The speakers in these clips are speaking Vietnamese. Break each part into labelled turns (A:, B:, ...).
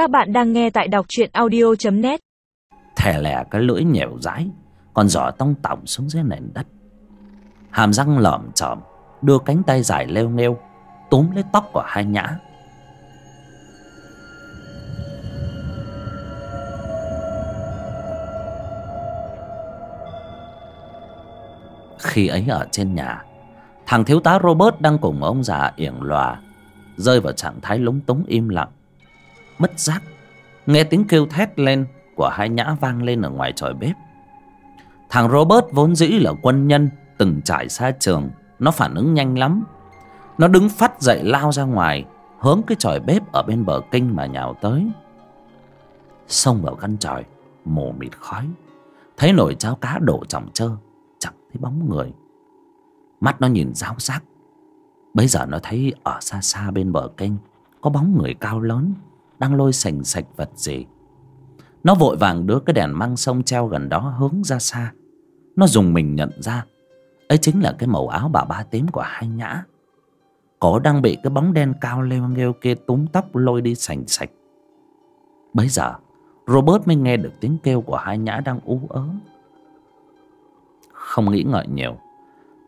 A: Các bạn đang nghe tại đọc truyện audio.net
B: thè lè cái lưỡi nhẻo rãi còn giỏ tông tỏng xuống dưới nền đất. Hàm răng lỏm chỏm đưa cánh tay dài leo nghêu, túm lấy tóc của hai nhã. Khi ấy ở trên nhà, thằng thiếu tá robert đang cùng ông già yểng lòa, rơi vào trạng thái lúng túng im lặng bất giác. Nghe tiếng kêu thét lên của hai nhã vang lên ở ngoài tròi bếp. Thằng robert vốn dĩ là quân nhân, từng trải xa trường, nó phản ứng nhanh lắm. Nó đứng phát dậy lao ra ngoài, hướng cái chòi bếp ở bên bờ kinh mà nhào tới. Xông vào căn tròi mù mịt khói. Thấy nồi cháo cá đổ chỏng trơ, chẳng thấy bóng người. Mắt nó nhìn ráo rác. Bấy giờ nó thấy ở xa xa bên bờ kênh có bóng người cao lớn đang lôi sành sạch vật gì. Nó vội vàng đưa cái đèn măng sông treo gần đó hướng ra xa. Nó dùng mình nhận ra, ấy chính là cái màu áo bà ba tím của hai nhã. Cổ đang bị cái bóng đen cao leo nghêu kia túm tóc lôi đi sành sạch. Bấy giờ, robert mới nghe được tiếng kêu của hai nhã đang ú ớ. Không nghĩ ngợi nhiều,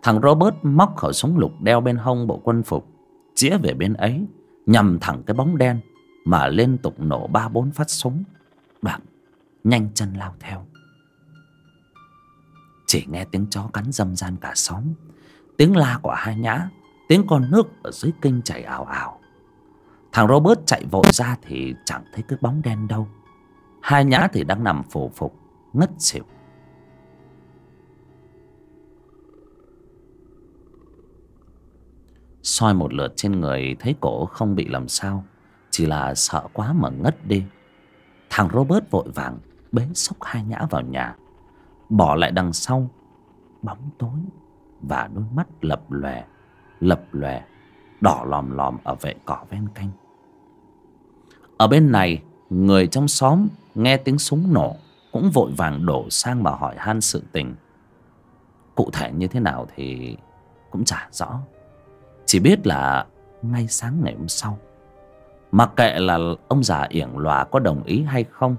B: thằng robert móc khẩu súng lục đeo bên hông bộ quân phục, chĩa về bên ấy, nhằm thẳng cái bóng đen mà liên tục nổ ba bốn phát súng. Đoạn, nhanh chân lao theo. Chỉ nghe tiếng chó cắn râm ran cả xóm. Tiếng la của hai nhã, tiếng con nước ở dưới kinh chảy ào ào. Thằng robert chạy vội ra thì chẳng thấy cái bóng đen đâu. Hai nhã thì đang nằm phù phục, ngất xỉu. Soi một lượt trên người, thấy cổ không bị làm sao chỉ là sợ quá mà ngất đi. Thằng robert vội vàng bế xốc hai nhã vào nhà, bỏ lại đằng sau, bóng tối và đôi mắt lập lòe lập lòe, đỏ lòm lòm ở vệ cỏ ven canh. Ở bên này, người trong xóm nghe tiếng súng nổ cũng vội vàng đổ sang mà hỏi han sự tình. Cụ thể như thế nào thì cũng chả rõ. Chỉ biết là ngay sáng ngày hôm sau mặc kệ là ông già yểng lòa có đồng ý hay không,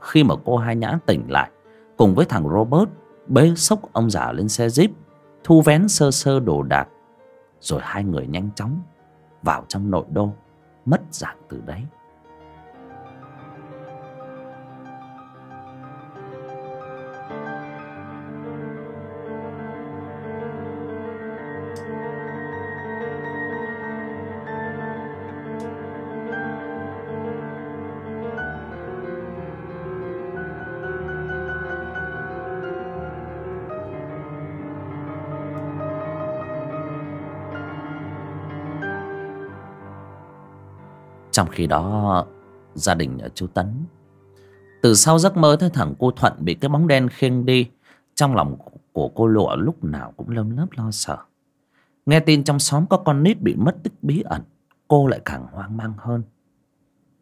B: khi mà cô hai nhã tỉnh lại, cùng với thằng robert bế sốc ông già lên xe jeep, thu vén sơ sơ đồ đạc, rồi hai người nhanh chóng vào trong nội đô, mất dạng từ đấy. Trong khi đó, gia đình ở chú tấn, từ sau giấc mơ thấy thằng cô thuận bị cái bóng đen khiêng đi, trong lòng của cô lụa lúc nào cũng lâm lớp lo sợ. Nghe tin trong xóm có con nít bị mất tích bí ẩn, cô lại càng hoang mang hơn.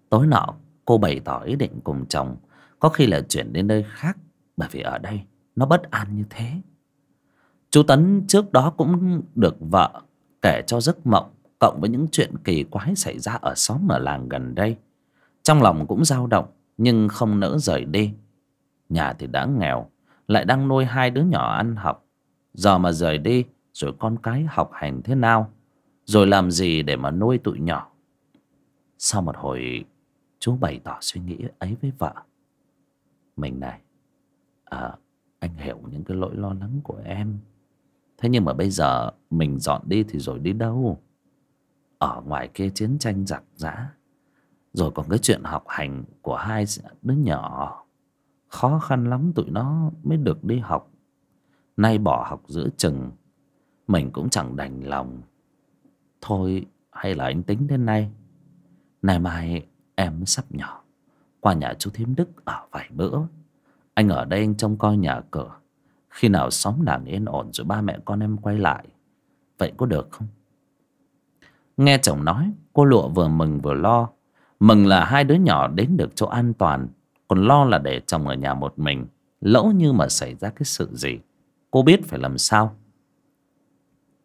B: Tối nọ, cô bày tỏ ý định cùng chồng, có khi là chuyển đến nơi khác, bởi vì ở đây nó bất an như thế. Chú tấn trước đó cũng được vợ kể cho giấc mộng cộng với những chuyện kỳ quái xảy ra ở xóm ở làng gần đây. Trong lòng cũng dao động nhưng không nỡ rời đi. Nhà thì đã nghèo lại đang nuôi hai đứa nhỏ ăn học. Giờ mà rời đi rồi con cái học hành thế nào? Rồi làm gì để mà nuôi tụi nhỏ? Sau một hồi chú bày tỏ suy nghĩ ấy với vợ. Mình này à, anh hiểu những cái lỗi lo lắng của em. Thế nhưng mà bây giờ mình dọn đi thì rồi đi đâu? Ở ngoài kia chiến tranh giặc giã rồi còn cái chuyện học hành của hai đứa nhỏ. Khó khăn lắm tụi nó mới được đi học. Nay bỏ học giữa chừng, mình cũng chẳng đành lòng. Thôi, hay là anh tính đến nay. Nay mai em sắp nhỏ. Qua nhà chú thím đức ở vài bữa. Anh ở đây anh trông coi nhà cửa. Khi nào xóm làng yên ổn rồi ba mẹ con em quay lại. Vậy có được không? Nghe chồng nói cô lụa vừa mừng vừa lo. Mừng là hai đứa nhỏ đến được chỗ an toàn còn lo là để chồng ở nhà một mình lỡ như mà xảy ra cái sự gì. Cô biết phải làm sao.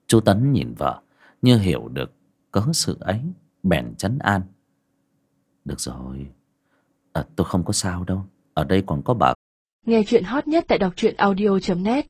B: Chú tấn nhìn vợ như hiểu được cớ sự ấy bèn chấn an. Được rồi. À, tôi không có sao đâu. Ở đây còn có bà.
C: Nghe chuyện hot nhất tại đọc truyện audio.net